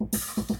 you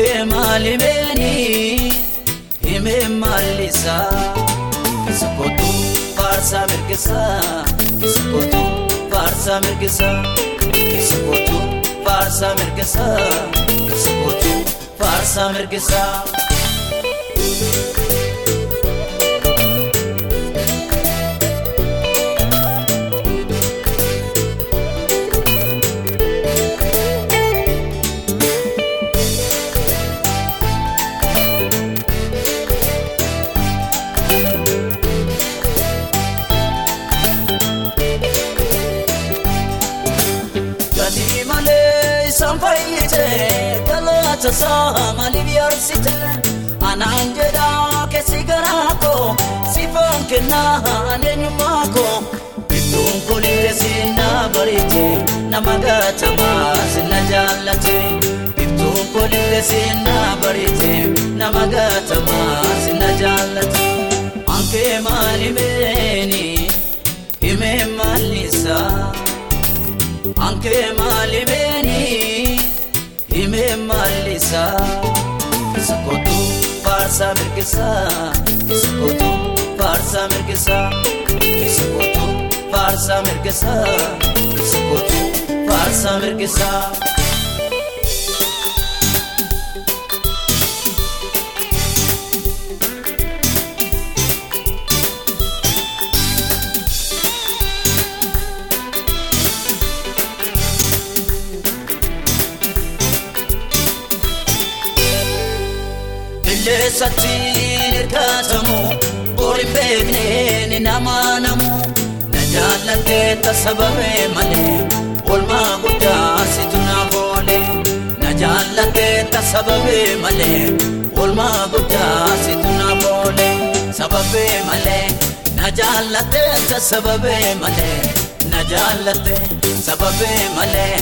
Ankee maali beeni himee maalisa Kisikotu faarsaa mirgisa Kisikotu faarsaa mirgisa Kisikotu faarsaa mirgisa Kisikotu faarsaa mirgisa. Fayyite galata isaa maaliif yaarsite anaan jedhaa keessi garaa koo siifaan kennaa eenyummaa koo biftuun kolirre sinna bareete nama gatamaa sinna jaallate biftuun kolirre sinna bareete nama gatamaa sinna jaallate ankee maali beeni himee maallisaa. Anke maali beeni hime maalisa Kisikotu faarsaa mirgisa Kisikotu faarsaa mirgisa Kisikotu faarsaa mirgisa Kisikotu faarsaa mirgisa. Qilleensatti hirkatamu boriin beekneen nama namu na jaallattee tasabame malee olmaa guddaa situ naaf oole na jaallattee tasabame malee olmaa guddaa situ naaf oole sababee malee na jaallattee tasabame malee na jaallattee sababee malee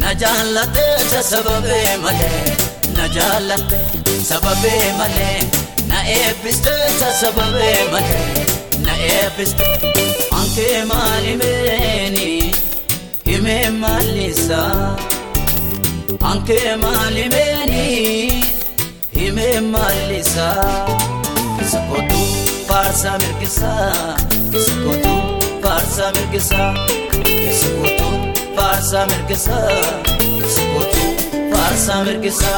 na jaallattee tasabame malee na jaallatte sababee malee na eebbiste sababee malee na eebbiste ankee maali beeni himee maalisa ankee maali beeni himee maalisa kisikotu faarsaa mirgisa kisikotu faarsaa mirgisa kisikotu faarsaa mirgisa kisikotu faarsaa mirgisa.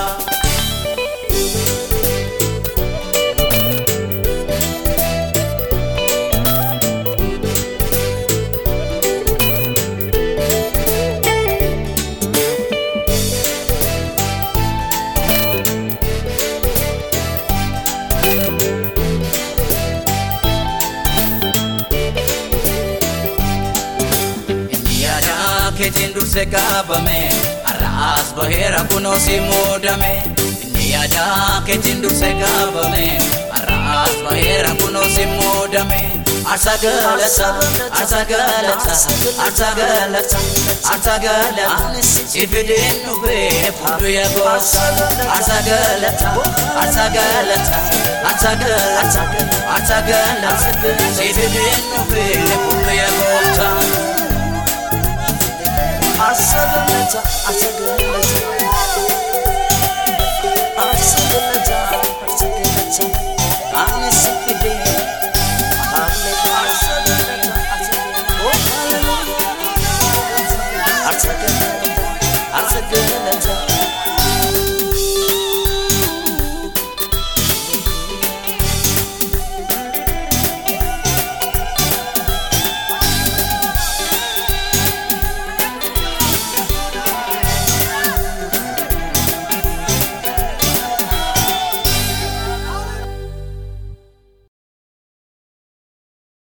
Keetiin durse qabame har'aas baheera kunoo si muudame inni yaada keetiin durse qabame har'aas baheera kunoo si muudame arsa galata arsa galata arsa galata arsa galata si fideen dhufee fuudhu yaa goota arsa galata arsa galata arsa galata arsa galata si fideen dhufee fuudhu better. I said,